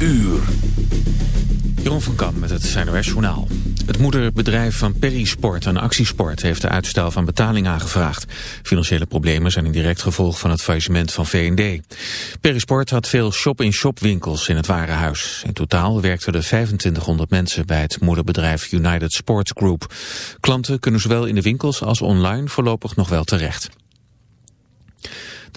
uur. Jeroen van Kam met het NOS Journaal. Het moederbedrijf van Perisport en Actiesport heeft de uitstel van betaling aangevraagd. Financiële problemen zijn een direct gevolg van het faillissement van V&D. Perisport had veel shop-in-shop winkels in het warenhuis. In totaal werkten er 2500 mensen bij het moederbedrijf United Sports Group. Klanten kunnen zowel in de winkels als online voorlopig nog wel terecht.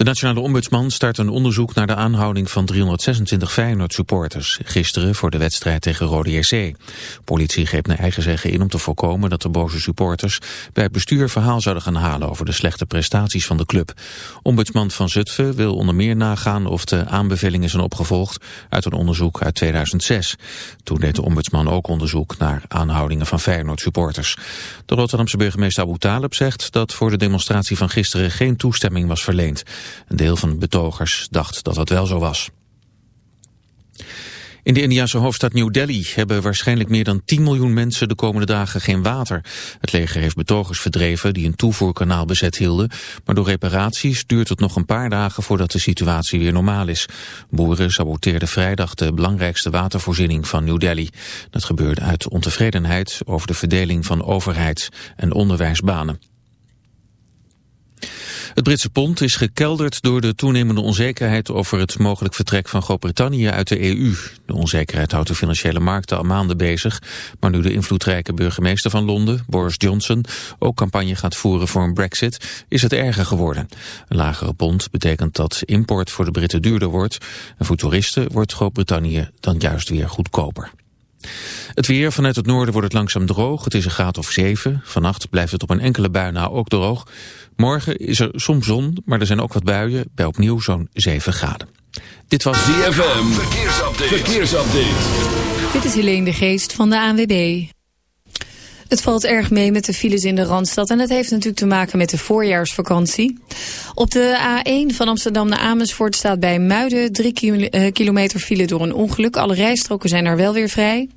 De nationale ombudsman start een onderzoek naar de aanhouding van 326 Feyenoord-supporters. Gisteren voor de wedstrijd tegen Rode JC. Politie greep naar eigen zeggen in om te voorkomen dat de boze supporters bij het bestuur verhaal zouden gaan halen over de slechte prestaties van de club. Ombudsman van Zutphen wil onder meer nagaan of de aanbevelingen zijn opgevolgd uit een onderzoek uit 2006. Toen deed de ombudsman ook onderzoek naar aanhoudingen van Feyenoord-supporters. De Rotterdamse burgemeester Abu Talib zegt dat voor de demonstratie van gisteren geen toestemming was verleend. Een deel van de betogers dacht dat dat wel zo was. In de Indiase hoofdstad New Delhi hebben waarschijnlijk meer dan 10 miljoen mensen de komende dagen geen water. Het leger heeft betogers verdreven die een toevoerkanaal bezet hielden, maar door reparaties duurt het nog een paar dagen voordat de situatie weer normaal is. Boeren saboteerden vrijdag de belangrijkste watervoorziening van New Delhi. Dat gebeurde uit ontevredenheid over de verdeling van overheids- en onderwijsbanen. Het Britse pond is gekelderd door de toenemende onzekerheid over het mogelijk vertrek van Groot-Brittannië uit de EU. De onzekerheid houdt de financiële markten al maanden bezig, maar nu de invloedrijke burgemeester van Londen, Boris Johnson, ook campagne gaat voeren voor een brexit, is het erger geworden. Een lagere pond betekent dat import voor de Britten duurder wordt en voor toeristen wordt Groot-Brittannië dan juist weer goedkoper. Het weer vanuit het noorden wordt het langzaam droog. Het is een graad of 7. Vannacht blijft het op een enkele bui na ook droog. Morgen is er soms zon, maar er zijn ook wat buien bij opnieuw zo'n 7 graden. Dit was ZFM. Verkeersupdate. Verkeersupdate. Dit is Helene de Geest van de ANWB. Het valt erg mee met de files in de Randstad en dat heeft natuurlijk te maken met de voorjaarsvakantie. Op de A1 van Amsterdam naar Amersfoort staat bij Muiden 3 eh, kilometer file door een ongeluk. Alle rijstroken zijn er wel weer vrij.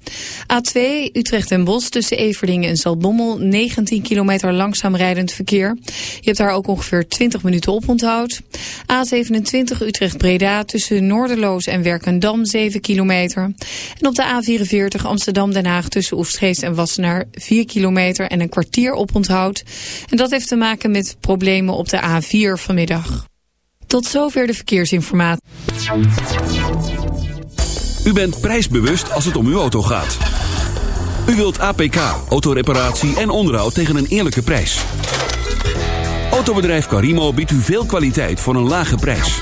A2 Utrecht en Bos tussen Everdingen en Zaltbommel 19 kilometer langzaam rijdend verkeer. Je hebt daar ook ongeveer 20 minuten op onthoud. A27 Utrecht-Breda tussen Noorderloos en Werkendam 7 kilometer. En op de A44 Amsterdam-Den Haag tussen Oestgeest en Wassenaar 4 kilometer en een kwartier op onthoud. En dat heeft te maken met problemen op de A4 vanmiddag. Tot zover de verkeersinformatie. U bent prijsbewust als het om uw auto gaat. U wilt APK, autoreparatie en onderhoud tegen een eerlijke prijs. Autobedrijf Carimo biedt u veel kwaliteit voor een lage prijs.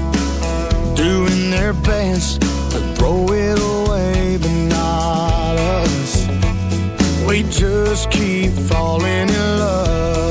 doing their best to throw it away, but not us. We just keep falling in love.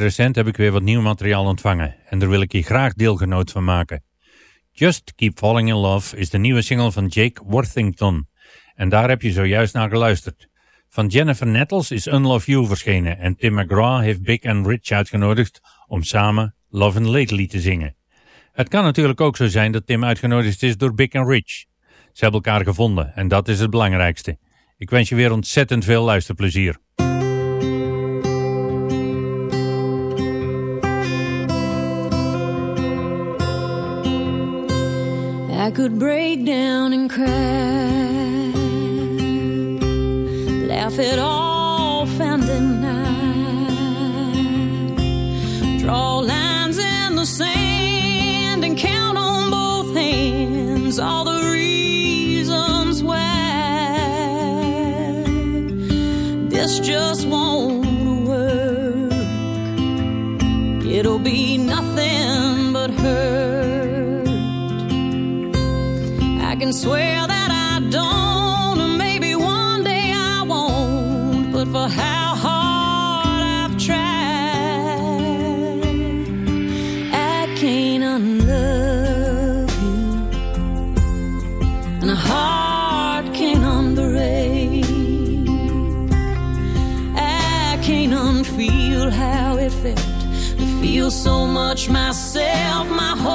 Recent heb ik weer wat nieuw materiaal ontvangen en daar wil ik je graag deelgenoot van maken. Just Keep Falling in Love is de nieuwe single van Jake Worthington en daar heb je zojuist naar geluisterd. Van Jennifer Nettles is Unlove You verschenen en Tim McGraw heeft Big and Rich uitgenodigd om samen Love and Lately te zingen. Het kan natuurlijk ook zo zijn dat Tim uitgenodigd is door Big and Rich. Ze hebben elkaar gevonden en dat is het belangrijkste. Ik wens je weer ontzettend veel luisterplezier. I could break down and cry, laugh it off and deny, draw lines in the sand and count on both hands all the reasons why this just won't work. It'll be nothing but hurt. Can swear that I don't, and maybe one day I won't. But for how hard I've tried, I can't unlove you, and a heart can't unbreak. I can't unfeel how it felt to feel so much myself. My whole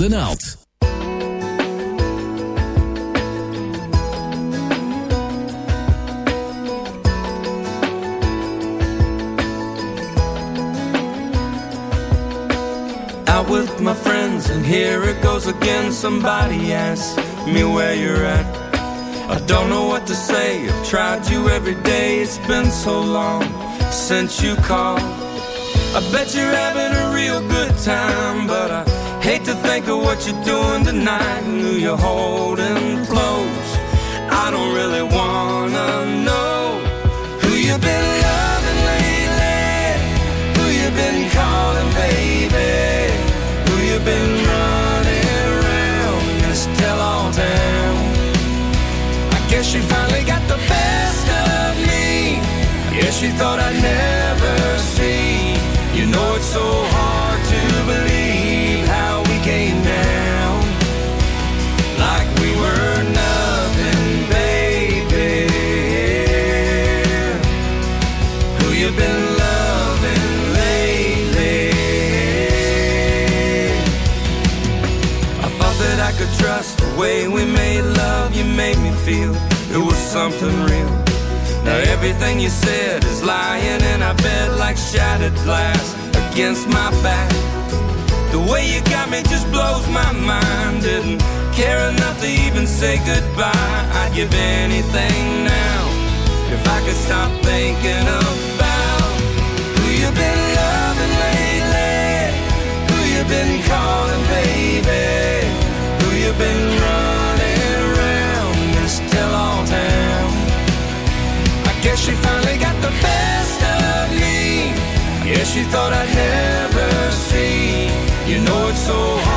de naald. Out with my friends, and here it goes again. Somebody asks me where you're at. I don't know what to say. I've tried you every day. It's been so long since you called. I bet you're having a real good time, but I think of what you're doing tonight and who you're holding close. I don't really wanna know who you've been loving lately, who you've been calling baby, who you've been running around this tell-all town. I guess you finally got the best of me. Yes, you thought I'd never see. You know it's so hard way we made love. You made me feel it was something real. Now everything you said is lying in our bed like shattered glass against my back. The way you got me just blows my mind. Didn't care enough to even say goodbye. I'd give anything now if I could stop thinking about she thought I'd never see. You know it's so hard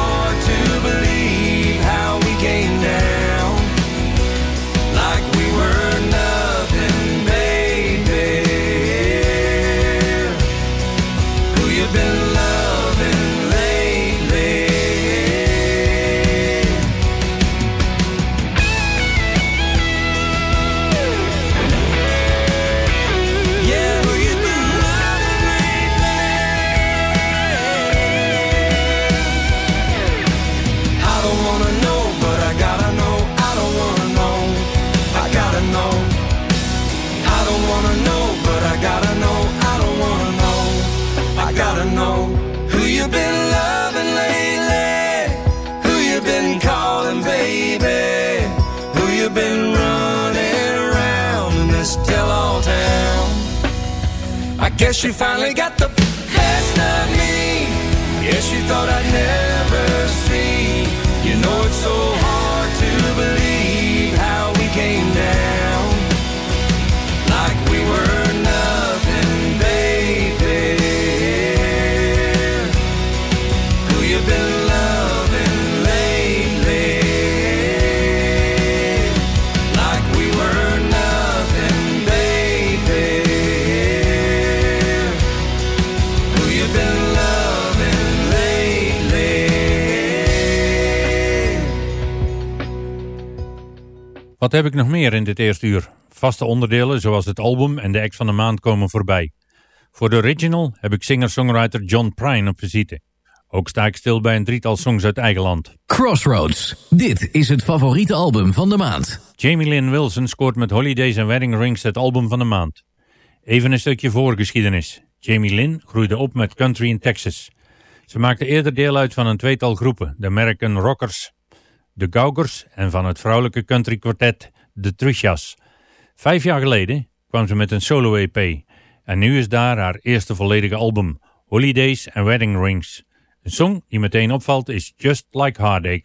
guess she finally got the best of me. Yes, she thought I'd never see. You know it's so Wat heb ik nog meer in dit eerste uur? Vaste onderdelen zoals het album en de act van de maand komen voorbij. Voor de original heb ik singer-songwriter John Prine op visite. Ook sta ik stil bij een drietal songs uit eigen land. Crossroads. Dit is het favoriete album van de maand. Jamie Lynn Wilson scoort met Holidays and Wedding Rings het album van de maand. Even een stukje voorgeschiedenis. Jamie Lynn groeide op met country in Texas. Ze maakte eerder deel uit van een tweetal groepen, de American Rockers, de Gaugers en van het vrouwelijke countrykwartet de Trishas. Vijf jaar geleden kwam ze met een solo-EP en nu is daar haar eerste volledige album, Holidays and Wedding Rings. Een song die meteen opvalt is Just Like Heartache.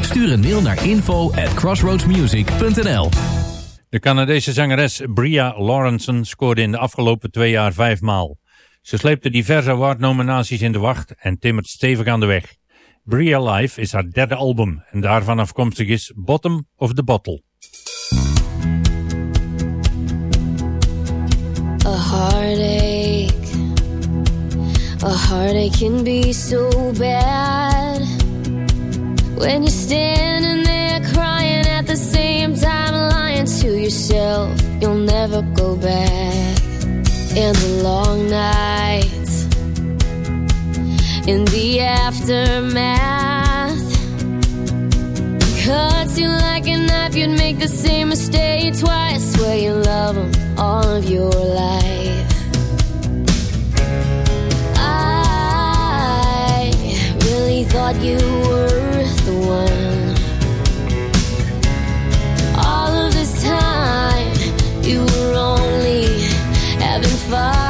Stuur een mail naar info at crossroadsmusic.nl De Canadese zangeres Bria Lawrenson scoorde in de afgelopen twee jaar vijf maal. Ze sleepte diverse awardnominaties in de wacht en timmert stevig aan de weg. Bria Life is haar derde album en daarvan afkomstig is Bottom of the Bottle. A heartache A heartache can be so bad When you're standing there crying at the same time, lying to yourself, you'll never go back. In the long nights, in the aftermath, cuts you like a knife, you'd make the same mistake twice. Where you love them all of your life. I really thought you were the one. All of this time, you were only having fun.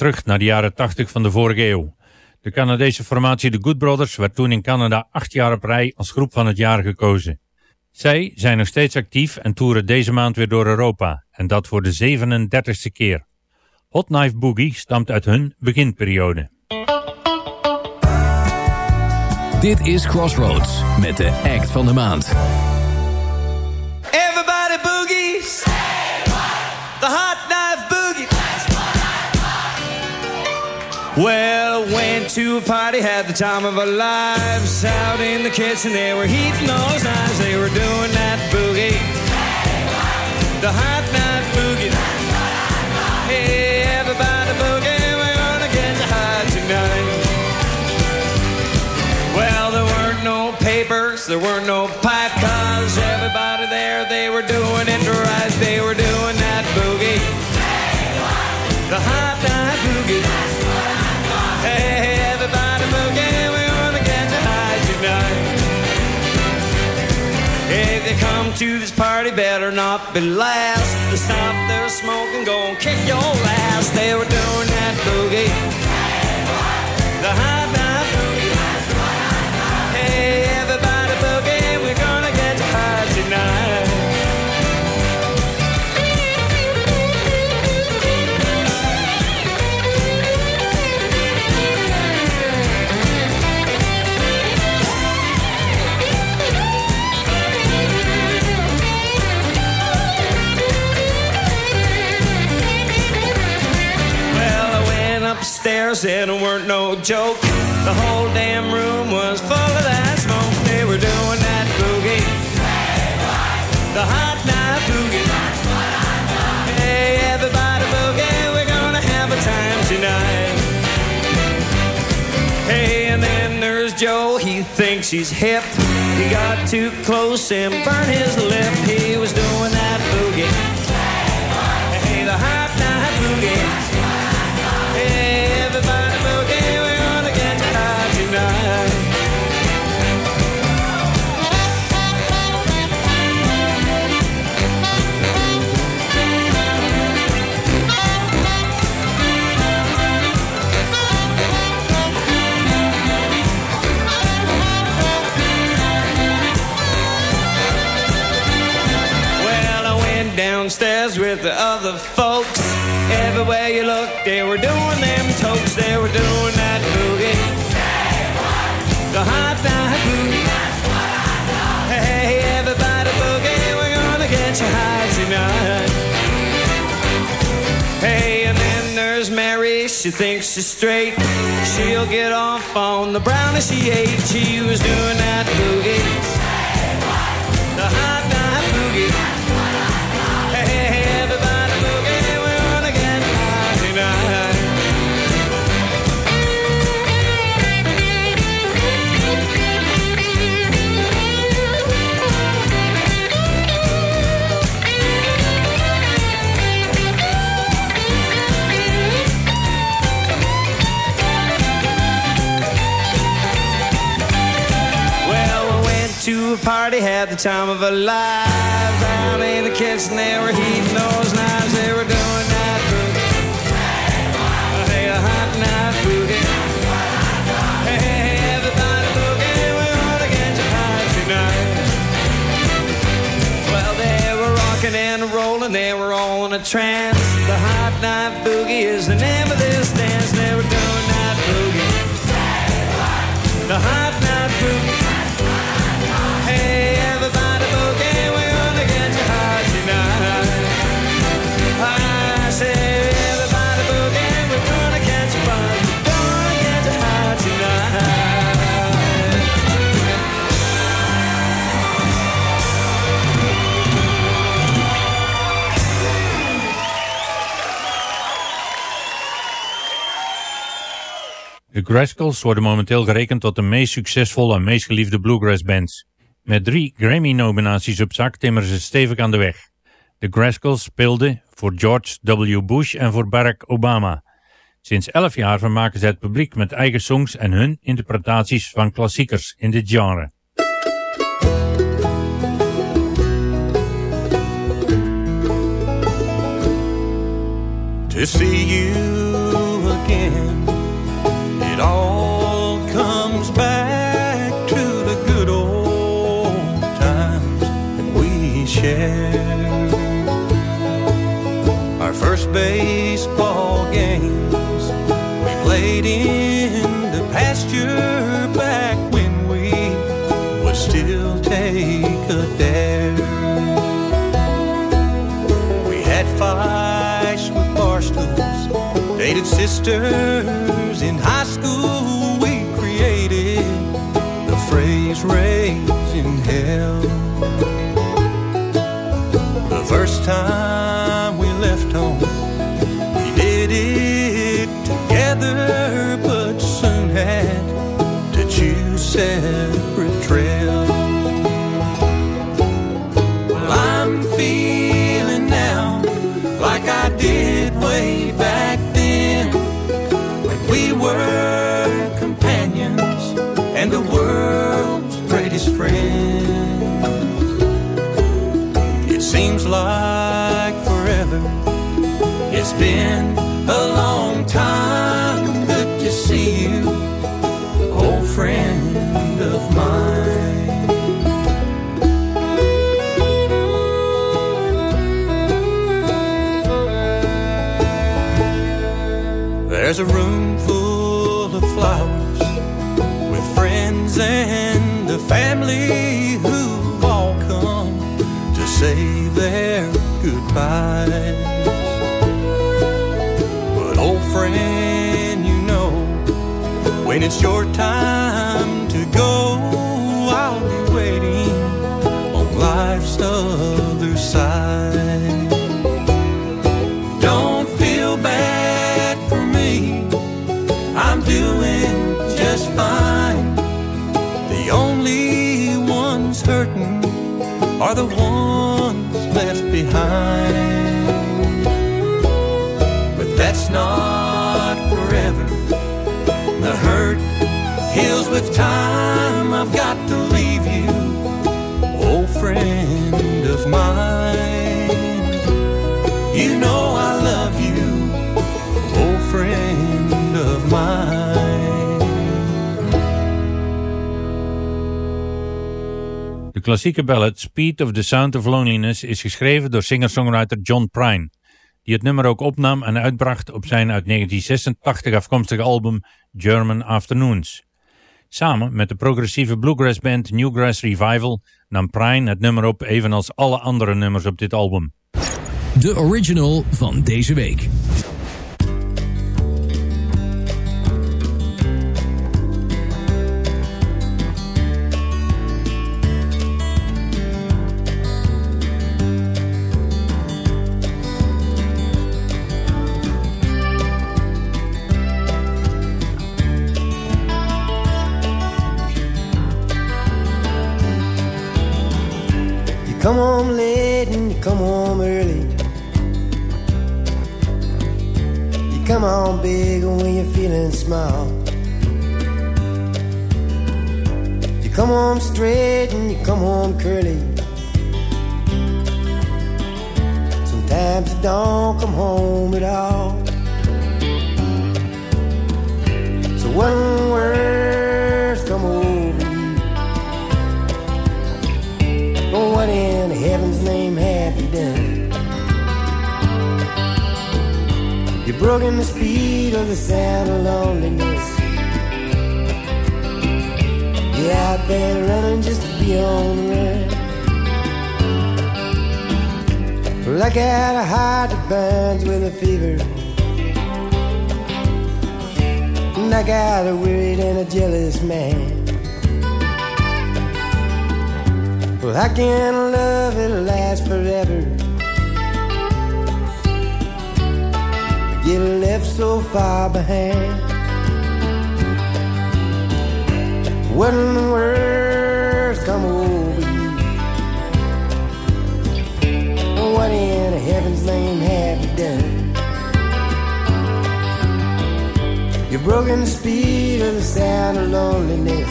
Terug naar de jaren 80 van de vorige eeuw. De Canadese formatie The Good Brothers werd toen in Canada acht jaar op rij als groep van het jaar gekozen. Zij zijn nog steeds actief en toeren deze maand weer door Europa. En dat voor de 37ste keer. Hot Knife Boogie stamt uit hun beginperiode. Dit is Crossroads met de act van de maand. Everybody boogies. The hot Well, went to a party, had the time of our lives. Out in the kitchen, they were heating those knives. They were doing that boogie. The hot knife boogie. Hey, everybody boogie, we're gonna get high tonight. Well, there weren't no papers, there weren't no pipe cars. Everybody there, they were doing it right. They were doing that boogie. The hot night boogie. They come to this party, better not be last. To stop their smoking, go and kick your ass. They were doing that boogie. The hot upstairs and it weren't no joke. The whole damn room was full of that smoke. They were doing that boogie. The hot night boogie. Hey, everybody boogie, we're gonna have a time tonight. Hey, and then there's Joe, he thinks he's hip. He got too close and burned his lip. He was doing Everywhere you look, they were doing them tokes. They were doing that boogie. The hot night boogie. Hey, everybody boogie, we're gonna get you high tonight. Hey, and then there's Mary, she thinks she's straight. She'll get off on the brownie she ate. She was doing that boogie. A party, had the time of our lives. Down in the kitchen, they were heating those knives. They were doing that boogie. Hey, the hot night boogie. Hey, everybody boogie. We're gonna get you high tonight. Well, they were rocking and rolling. They were all in a trance. The hot night boogie is the name of this dance. Graskels worden momenteel gerekend tot de meest succesvolle en meest geliefde bluegrass bands. Met drie Grammy-nominaties op zak timmeren ze stevig aan de weg. De Graskels speelden voor George W. Bush en voor Barack Obama. Sinds 11 jaar vermaken ze het publiek met eigen songs en hun interpretaties van klassiekers in dit genre. to see you again. It all comes back to the good old times we shared. Our first baseball games we played in the pasture back when we would still take a dare. Sisters in high school. We created the phrase raising hell. The first time were companions and the world's greatest friends. It seems like forever. It's been a long time. Good to see you, old friend of mine. There's a room family who've all come to say their goodbyes. But old friend, you know, when it's your time time. I've got to leave you, friend of mine. You know I love you, old friend of mine. De klassieke ballad Speed of the Sound of Loneliness is geschreven door singer-songwriter John Prine, die het nummer ook opnam en uitbracht op zijn uit 1986 afkomstige album German Afternoons. Samen met de progressieve bluegrass band Newgrass Revival nam Prine het nummer op evenals alle andere nummers op dit album. De original van deze week. Come home late and you come home early. You come home big when you're feeling small. You come home straight and you come home curly. Sometimes you don't come home at all. So one words Oh, what in heaven's name have you done? You've broken the speed of the sound of loneliness. You're out there running just to be on the run. Well, I got a heart that burns with a fever. And I got a worried and a jealous man. Well, how can a love it'll last forever? Get left so far behind. What in the world's come over you? What in heaven's name have you done? You've broken the speed of the sound of loneliness.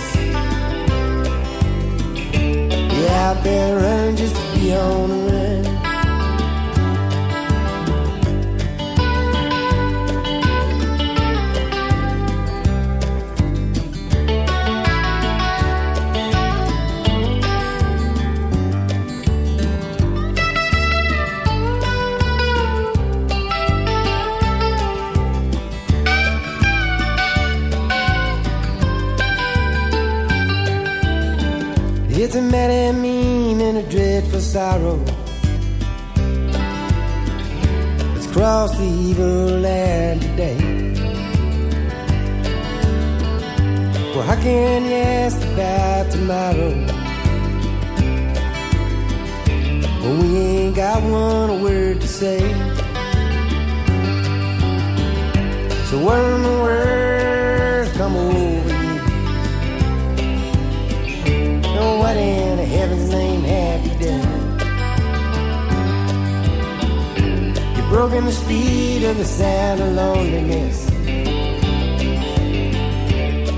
Out there running just be on the run. Dreadful sorrow. It's crossed the evil land today. Well, how can you ask about tomorrow? When we ain't got one word to say. So what in the world come over you Oh, what in heaven's name broken the speed of the sound of loneliness.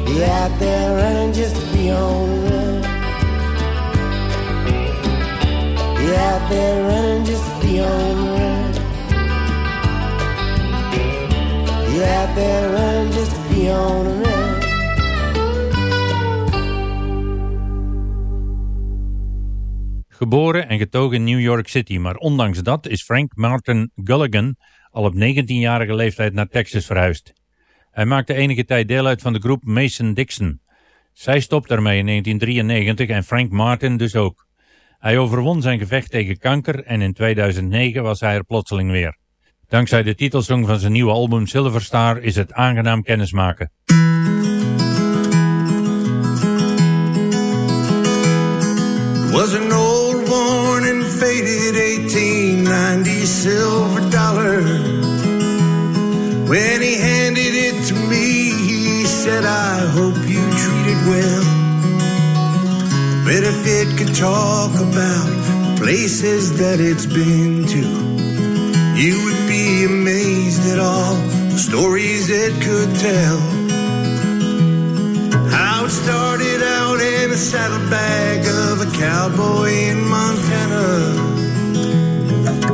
You're out there running just to be on the run. You're out there running just to be on the run. You're out there running just to be on the run. Geboren en getogen in New York City, maar ondanks dat is Frank Martin Gulligan al op 19-jarige leeftijd naar Texas verhuisd. Hij maakte enige tijd deel uit van de groep Mason Dixon. Zij stopte ermee in 1993 en Frank Martin dus ook. Hij overwon zijn gevecht tegen kanker en in 2009 was hij er plotseling weer. Dankzij de titelsong van zijn nieuwe album Silver Star is het aangenaam kennismaken. was 1890 silver dollar. When he handed it to me, he said, I hope you treat it well. But if it could talk about places that it's been to, you would be amazed at all the stories it could tell. How it started out in a saddlebag of a cowboy in Montana.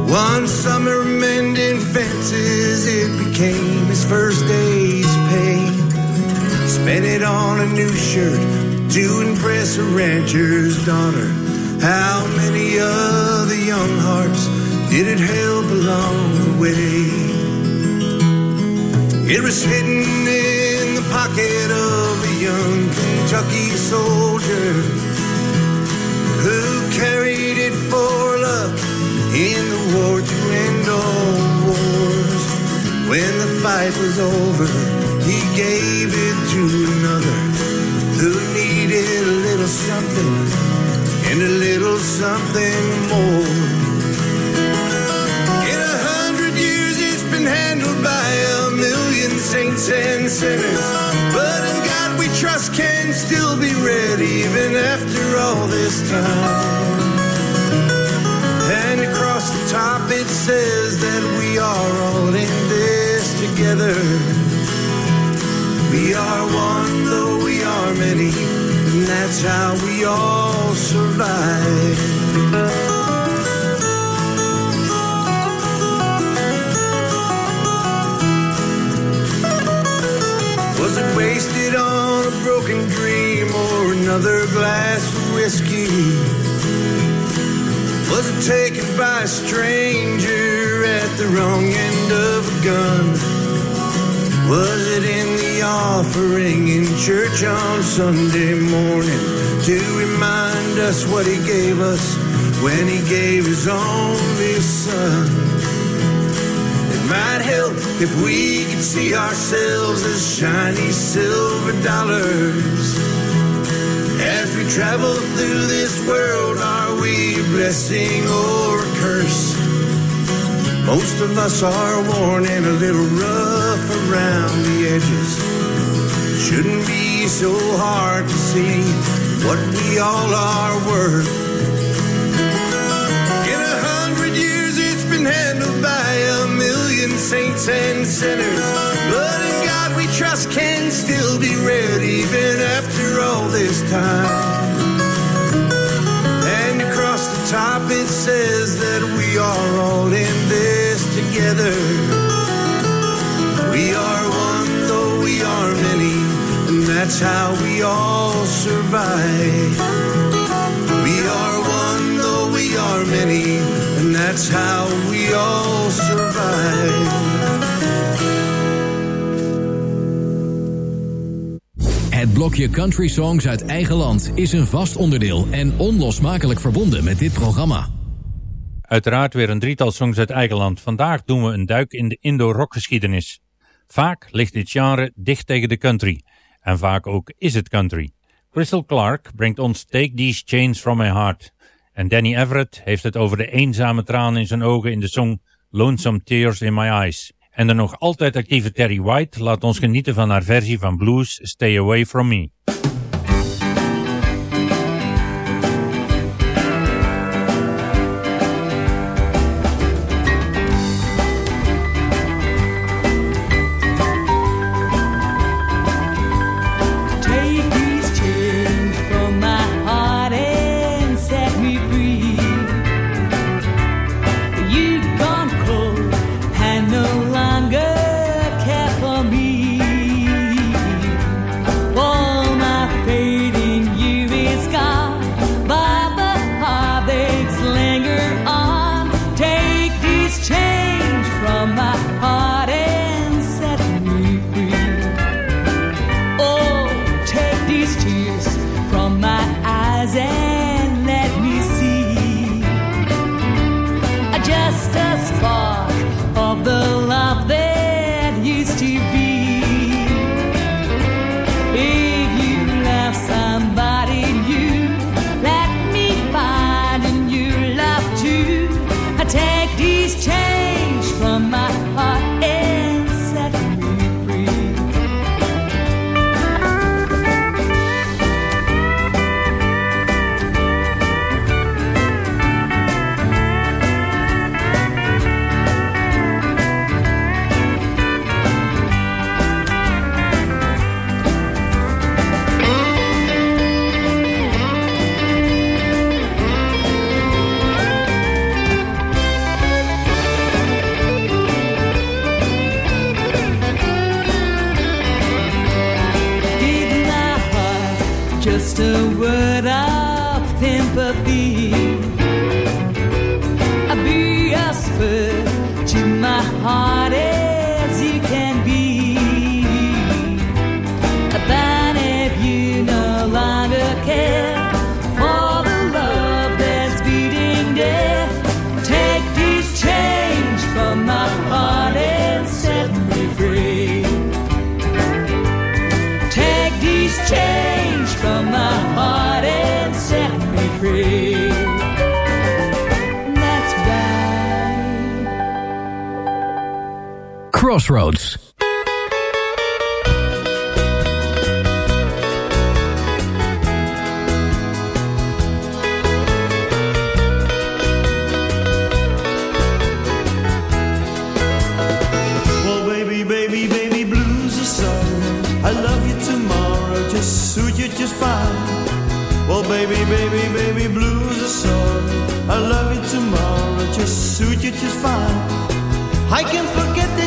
One summer mending fences, it became his first day's pay. Spent it on a new shirt to impress a rancher's daughter. How many other young hearts did it help along the way? It was hidden in the pocket of a young Kentucky soldier who carried it for luck in When the fight was over, he gave it to another who needed a little something and a little something more. In a hundred years, it's been handled by a million saints and sinners. But in God we trust can still be read even after all this time. And across the top it says that together. We are one, though we are many, and that's how we all survive. Was it wasted on a broken dream or another glass of whiskey? Was it taken by a stranger at the wrong end of a gun? Was it in the offering in church on Sunday morning to remind us what he gave us when he gave his only son? It might help if we could see ourselves as shiny silver dollars. As we travel through this world, are we a blessing or a curse? Most of us are worn and a little rough around the edges. Shouldn't be so hard to see what we all are worth. In a hundred years, it's been handled by a million saints and sinners. But in God we trust can still be read even after all this time. And across the top it says that we are all in together. We are one, though we are many, and that's how we all survive. We are one, though we are many, and that's how we all survive. Het blokje Country Songs uit eigen land is een vast onderdeel en onlosmakelijk verbonden met dit programma. Uiteraard weer een drietal songs uit eigen land. Vandaag doen we een duik in de Indo-rockgeschiedenis. Vaak ligt dit genre dicht tegen de country. En vaak ook is het country. Crystal Clark brengt ons Take These Chains From My Heart. En Danny Everett heeft het over de eenzame tranen in zijn ogen in de song Lonesome Tears in My Eyes. En de nog altijd actieve Terry White laat ons genieten van haar versie van blues Stay Away From Me. Crossroads. just fine. Well, baby, baby, baby, blues are sore. I love you tomorrow, just suit you just fine. I can forget this.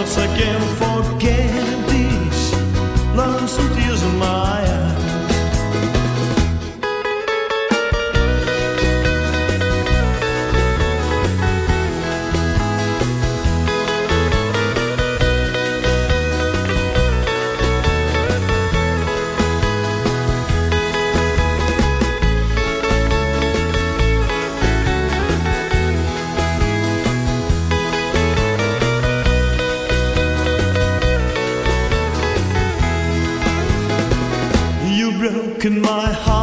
Once I can forget these lonesome tears of mine. my heart.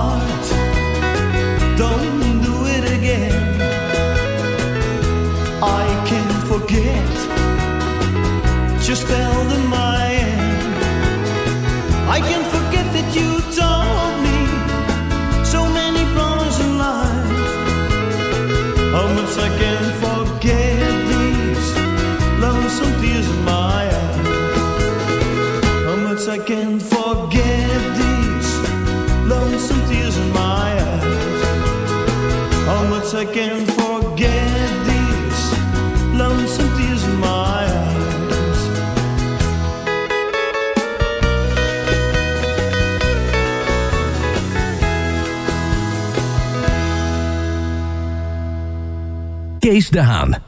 I can forget these lonesome tears in my eyes. Kees de Haan.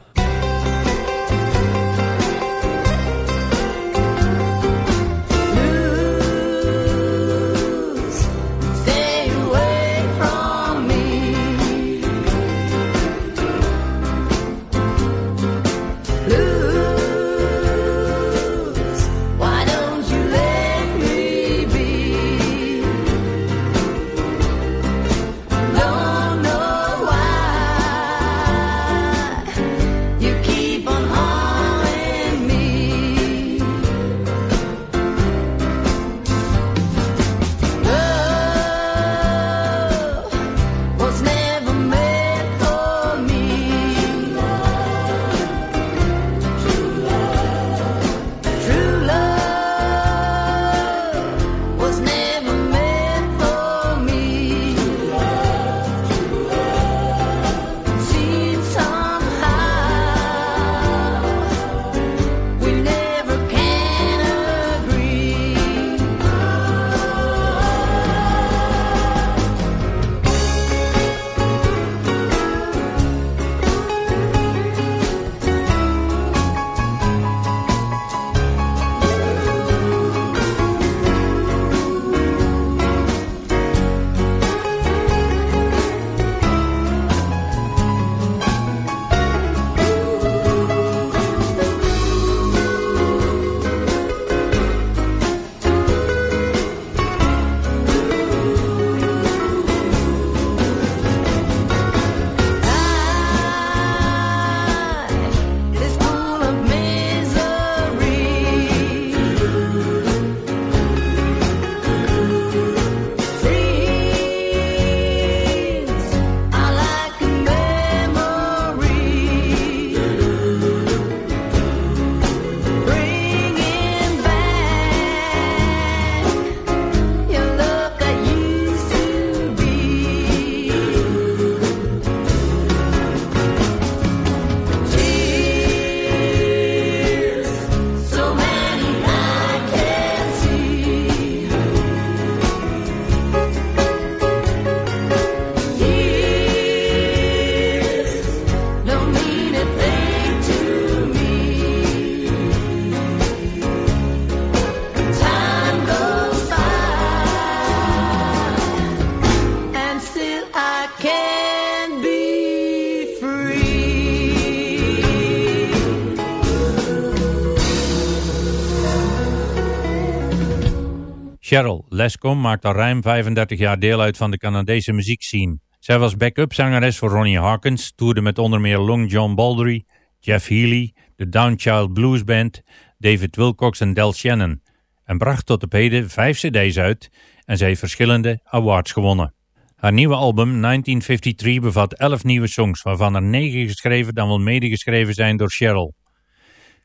Cheryl Lescom maakt al ruim 35 jaar deel uit van de Canadese muziekscene. Zij was backup zangeres voor Ronnie Hawkins, toerde met onder meer Long John Baldry, Jeff Healy, de Downchild Blues Band, David Wilcox en Del Shannon en bracht tot op heden vijf cd's uit en zij heeft verschillende awards gewonnen. Haar nieuwe album 1953 bevat elf nieuwe songs, waarvan er negen geschreven dan wel medegeschreven zijn door Cheryl.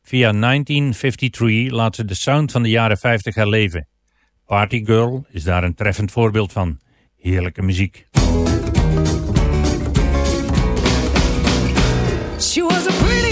Via 1953 laat ze de sound van de jaren 50 herleven Party Girl is daar een treffend voorbeeld van. Heerlijke muziek. She was a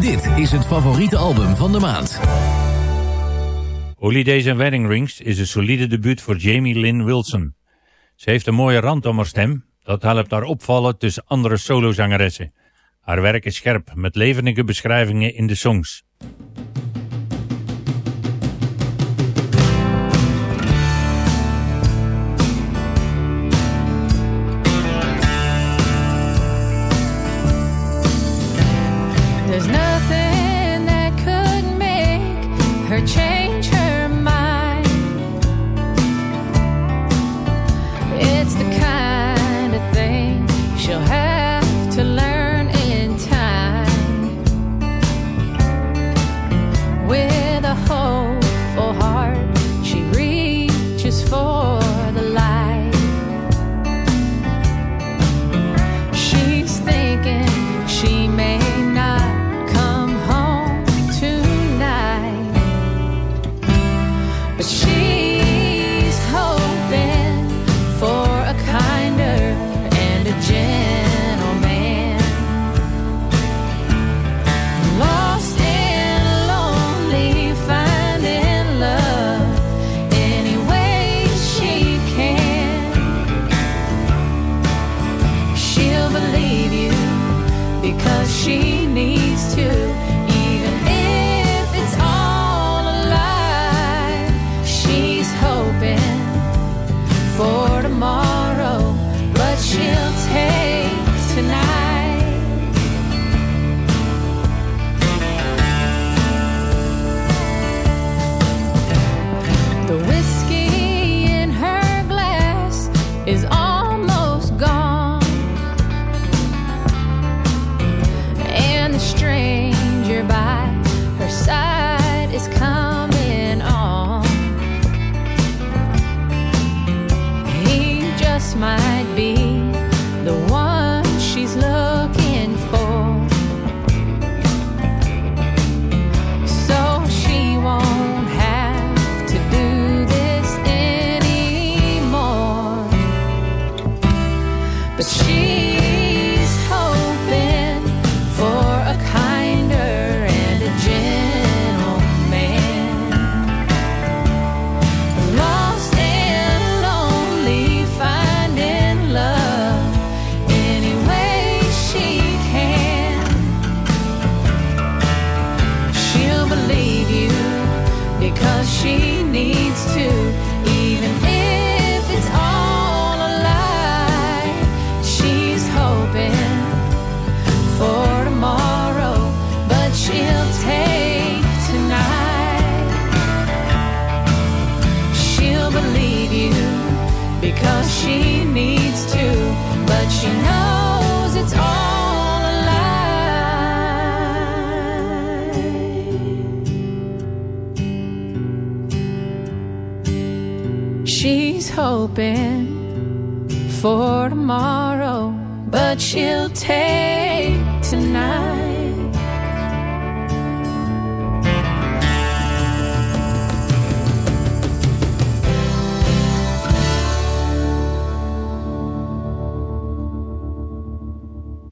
Dit is het favoriete album van de maand. Holidays and Wedding Rings is een solide debuut voor Jamie Lynn Wilson. Ze heeft een mooie rand om haar stem. Dat helpt haar opvallen tussen andere solozangeressen. Haar werk is scherp, met levendige beschrijvingen in de songs.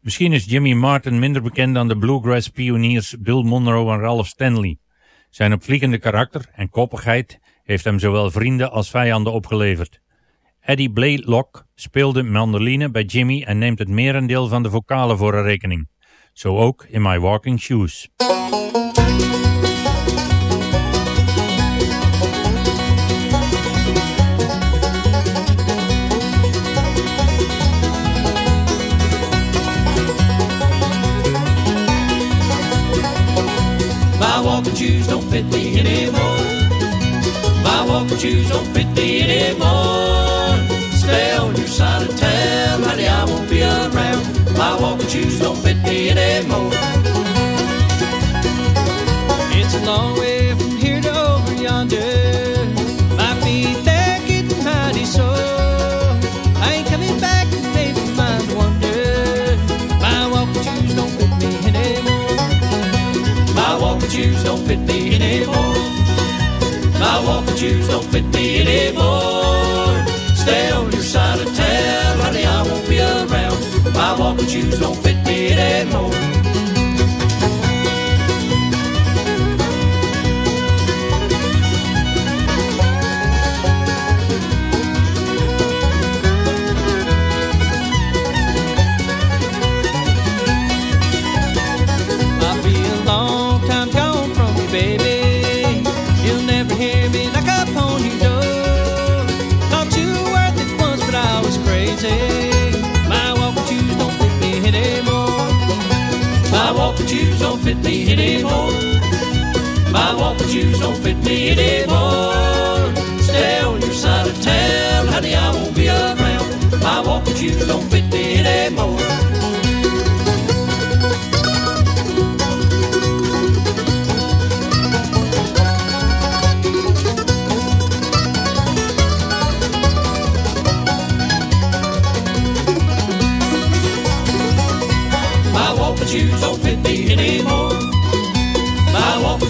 Misschien is Jimmy Martin minder bekend dan de bluegrass pioniers Bill Monroe en Ralph Stanley. Zijn opvliegende karakter en koppigheid heeft hem zowel vrienden als vijanden opgeleverd. Eddie Blaylock speelde mandoline bij Jimmy en neemt het merendeel van de vocalen voor een rekening. Zo ook in My Walking Shoes. My walking shoes don't fit me anymore. My walking shoes don't fit me anymore. Stay on your side of town, honey, I won't be around. My walking shoes don't fit me anymore. It's a long way from here to over yonder. Walking shoes don't fit me anymore. Stay on your side of town, honey, I won't be around. My walking shoes don't fit me anymore. Walking shoes don't fit me anymore. My walking shoes don't fit me anymore. Stay on your side of town, honey, I won't be around. My walking shoes don't fit me anymore.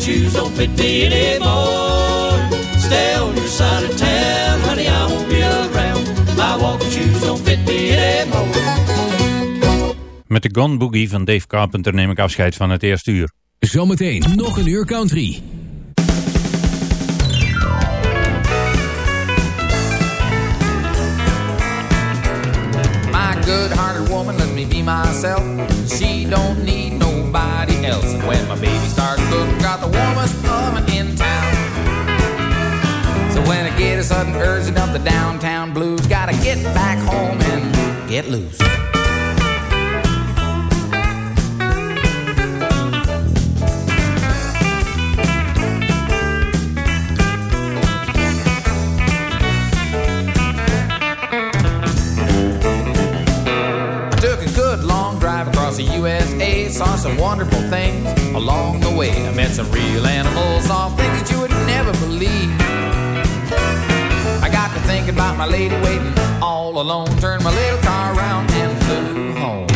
shoes don't fit me anymore. Stay on your side of town, honey, I won't be around. My walking shoes don't fit me anymore. Met de Gone Boogie van Dave Carpenter neem ik afscheid van het eerste uur. Zometeen nog een uur country. My good-hearted woman, let me be myself. She don't need no somebody else. And when my baby starts cooking, got the warmest oven in town. So when I get a sudden urge to dump the downtown blues, gotta get back home and get loose. across the USA, saw some wonderful things along the way. I met some real animals, saw things that you would never believe. I got to thinking about my lady waiting all alone, turned my little car around and flew home.